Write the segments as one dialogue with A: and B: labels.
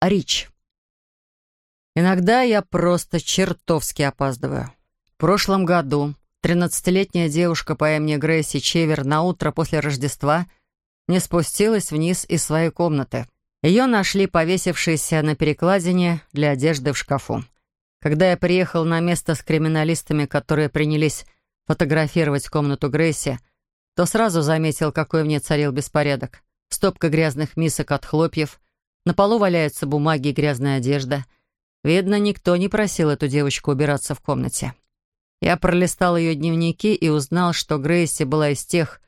A: Рич. Иногда я просто чертовски опаздываю. В прошлом году 13-летняя девушка по имени Грейси Чевер на утро после Рождества не спустилась вниз из своей комнаты. Ее нашли повесившейся на перекладине для одежды в шкафу. Когда я приехал на место с криминалистами, которые принялись фотографировать комнату Грейси, то сразу заметил, какой в ней царил беспорядок. Стопка грязных мисок от хлопьев, на полу валяются бумаги и грязная одежда. Видно, никто не просил эту девочку убираться в комнате. Я пролистал ее дневники и узнал, что Грейси была из тех,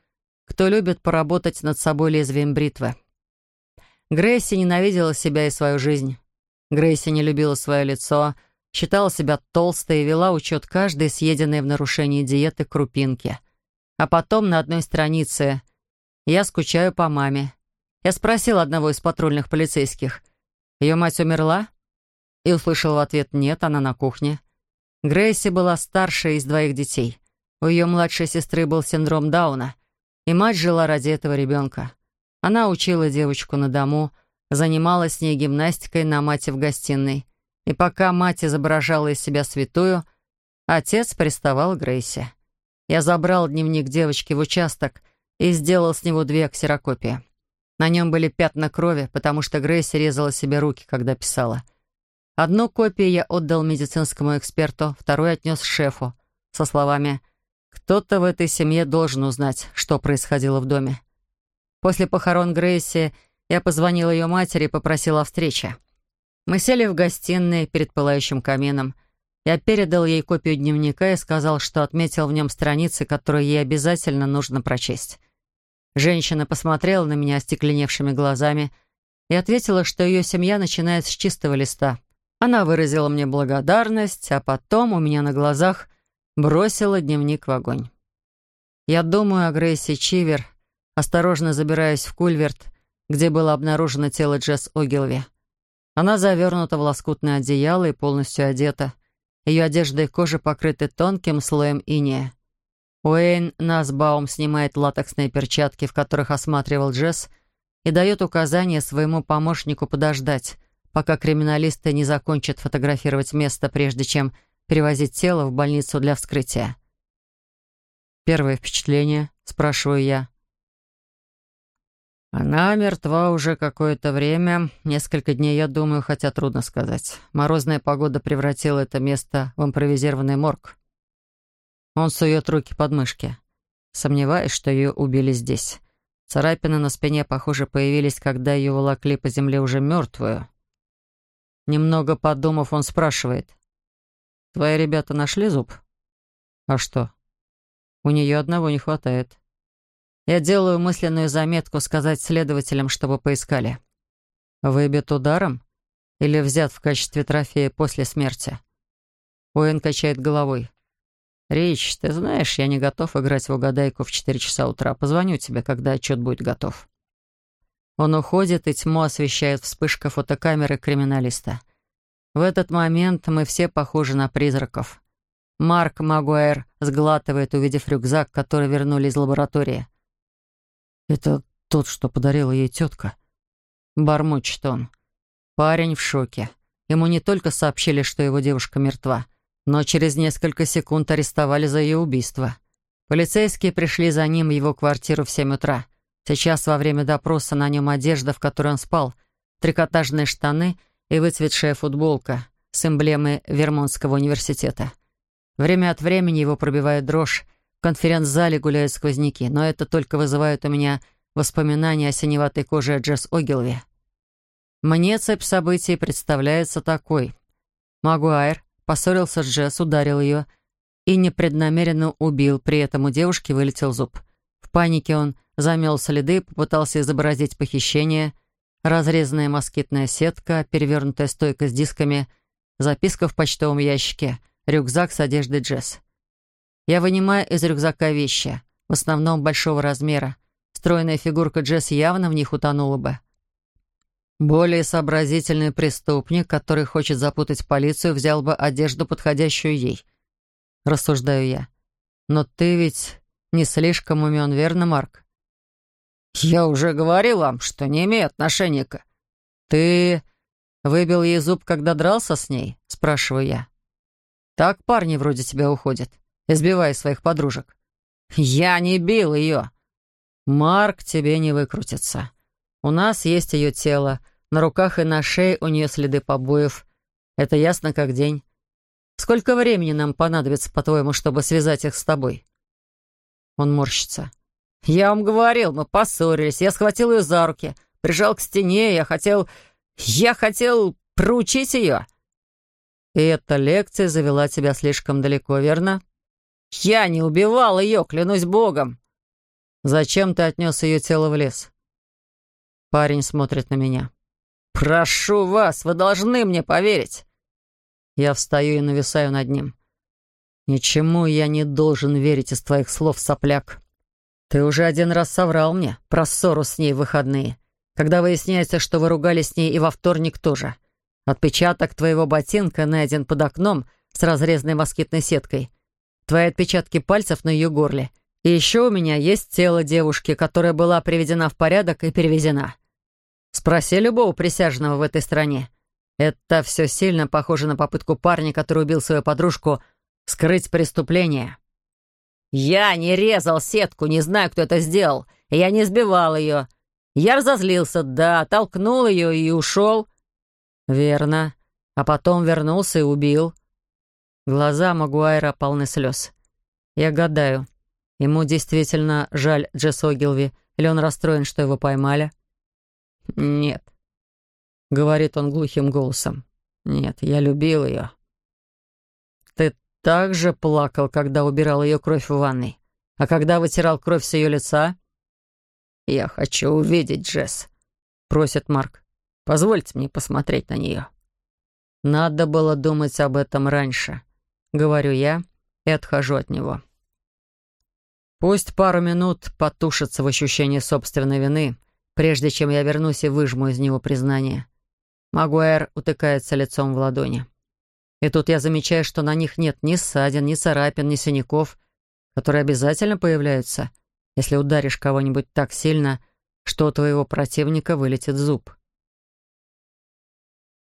A: кто любит поработать над собой лезвием бритвы. Грейси ненавидела себя и свою жизнь. Грейси не любила свое лицо, считала себя толстой и вела учет каждой съеденной в нарушении диеты крупинки. А потом на одной странице «Я скучаю по маме». Я спросил одного из патрульных полицейских, «Ее мать умерла?» И услышал в ответ «Нет, она на кухне». Грейси была старшей из двоих детей. У ее младшей сестры был синдром Дауна, и мать жила ради этого ребенка. Она учила девочку на дому, занималась с ней гимнастикой на мате в гостиной. И пока мать изображала из себя святую, отец приставал Грейси. Я забрал дневник девочки в участок и сделал с него две ксерокопии. На нем были пятна крови, потому что Грейси резала себе руки, когда писала. Одну копию я отдал медицинскому эксперту, вторую отнес шефу, со словами «Кто-то в этой семье должен узнать, что происходило в доме». После похорон Грейси я позвонил ее матери и попросил о встрече. Мы сели в гостиной перед пылающим камином. Я передал ей копию дневника и сказал, что отметил в нем страницы, которые ей обязательно нужно прочесть. Женщина посмотрела на меня остекленевшими глазами и ответила, что ее семья начинает с чистого листа. Она выразила мне благодарность, а потом у меня на глазах бросила дневник в огонь. Я думаю о Грейси Чивер, осторожно забираясь в кульверт, где было обнаружено тело Джесс Огилви. Она завернута в лоскутное одеяло и полностью одета. Ее одежда и кожа покрыты тонким слоем инея. Уэйн Насбаум снимает латексные перчатки, в которых осматривал Джесс, и дает указание своему помощнику подождать, пока криминалисты не закончат фотографировать место, прежде чем перевозить тело в больницу для вскрытия. «Первое впечатление?» — спрашиваю я. Она мертва уже какое-то время. Несколько дней, я думаю, хотя трудно сказать. Морозная погода превратила это место в импровизированный морг. Он сует руки под мышки. Сомневаюсь, что ее убили здесь. Царапины на спине, похоже, появились, когда ее волокли по земле уже мертвую. Немного подумав, он спрашивает. «Твои ребята нашли зуб?» «А что?» «У нее одного не хватает». Я делаю мысленную заметку сказать следователям, чтобы поискали. Выбит ударом? Или взят в качестве трофея после смерти? Уэн качает головой. «Рич, ты знаешь, я не готов играть в угадайку в 4 часа утра. Позвоню тебе, когда отчет будет готов». Он уходит, и тьму освещает вспышка фотокамеры криминалиста. В этот момент мы все похожи на призраков. Марк Магуайр сглатывает, увидев рюкзак, который вернули из лаборатории. «Это тот, что подарила ей тетка?» Бормочет он. Парень в шоке. Ему не только сообщили, что его девушка мертва, но через несколько секунд арестовали за ее убийство. Полицейские пришли за ним в его квартиру в семь утра. Сейчас во время допроса на нем одежда, в которой он спал, трикотажные штаны и выцветшая футболка с эмблемой Вермонтского университета. Время от времени его пробивает дрожь, в конференц-зале гуляют сквозняки, но это только вызывает у меня воспоминания о синеватой коже Джесс Огилви. Мне цепь событий представляется такой. Магуайр поссорился с Джесс, ударил ее и непреднамеренно убил, при этом у девушки вылетел зуб. В панике он замел следы, попытался изобразить похищение, разрезанная москитная сетка, перевернутая стойка с дисками, записка в почтовом ящике, рюкзак с одеждой Джесс. Я вынимаю из рюкзака вещи, в основном большого размера. Стройная фигурка Джесс явно в них утонула бы. Более сообразительный преступник, который хочет запутать полицию, взял бы одежду, подходящую ей. Рассуждаю я. Но ты ведь не слишком умен, верно, Марк? Я уже говорил вам, что не имею отношения к... Ты Выбил ей зуб, когда дрался с ней?» — спрашиваю я. «Так парни вроде тебя уходят, избивая своих подружек». «Я не бил ее!» «Марк тебе не выкрутится. У нас есть ее тело, на руках и на шее у нее следы побоев. Это ясно как день. Сколько времени нам понадобится, по-твоему, чтобы связать их с тобой?» Он морщится. «Я вам говорил, мы поссорились. Я схватил ее за руки, прижал к стене. Я хотел... Я хотел проучить ее». «И эта лекция завела тебя слишком далеко, верно?» «Я не убивал ее, клянусь богом!» «Зачем ты отнес ее тело в лес?» Парень смотрит на меня. «Прошу вас, вы должны мне поверить!» Я встаю и нависаю над ним. «Ничему я не должен верить из твоих слов, сопляк. Ты уже один раз соврал мне про ссору с ней в выходные, когда выясняется, что вы ругались с ней и во вторник тоже. Отпечаток твоего ботинка найден под окном с разрезанной москитной сеткой. Твои отпечатки пальцев на ее горле. И еще у меня есть тело девушки, которая была приведена в порядок и перевезена. Спроси любого присяжного в этой стране. Это все сильно похоже на попытку парня, который убил свою подружку, скрыть преступление. «Я не резал сетку, не знаю, кто это сделал. Я не сбивал ее. Я разозлился, да, толкнул ее и ушел». «Верно. А потом вернулся и убил». Глаза Магуайра полны слез. «Я гадаю, ему действительно жаль Джесс Огилви, или он расстроен, что его поймали?» «Нет», — говорит он глухим голосом. «Нет, я любил ее». «Ты также плакал, когда убирал ее кровь в ванной? А когда вытирал кровь с ее лица?» «Я хочу увидеть Джесс», — просит Марк. «Позвольте мне посмотреть на нее». «Надо было думать об этом раньше», — говорю я и отхожу от него. Пусть пару минут потушится в ощущении собственной вины, прежде чем я вернусь и выжму из него признание. Магуайр утыкается лицом в ладони. И тут я замечаю, что на них нет ни ссадин, ни царапин, ни синяков, которые обязательно появляются, если ударишь кого-нибудь так сильно, что у твоего противника вылетит зуб.